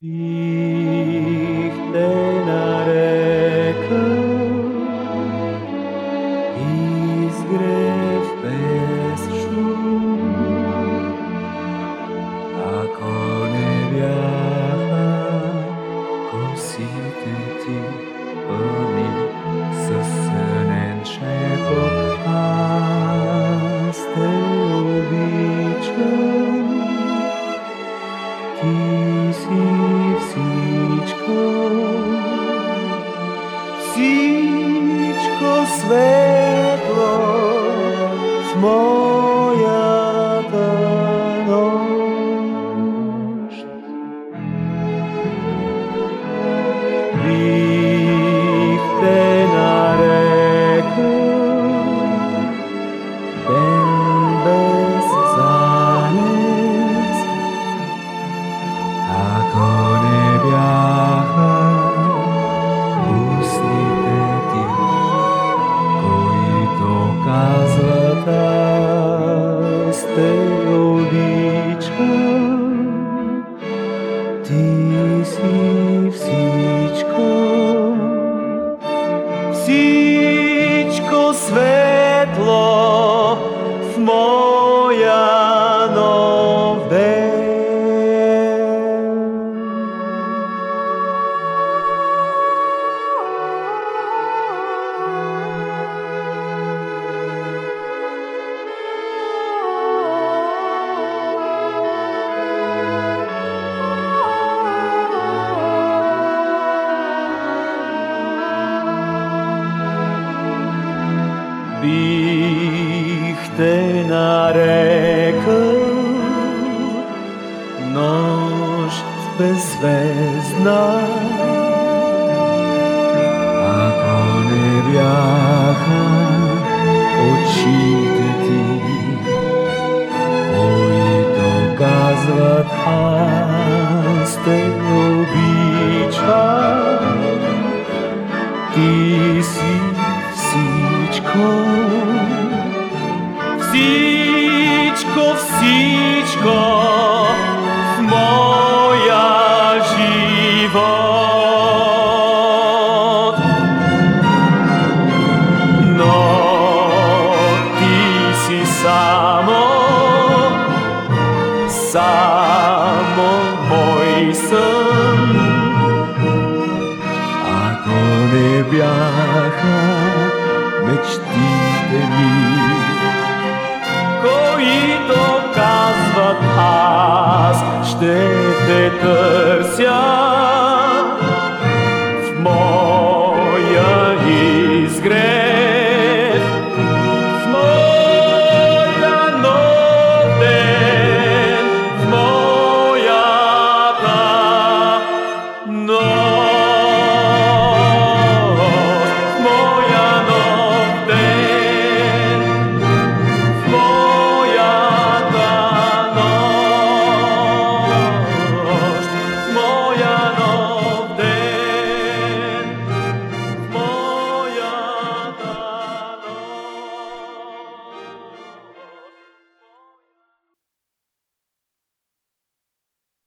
Ich den areka, всичко светло в We've seen. Бихтена река, нощ беззвездна, ако не бяха очите ти, които казват аз те обичам. Ти си всичко, всичко, всичко в моя живот. Но ти си само, само мой сън. Ако не бяха мечтите ми, които казват аз ще те търся,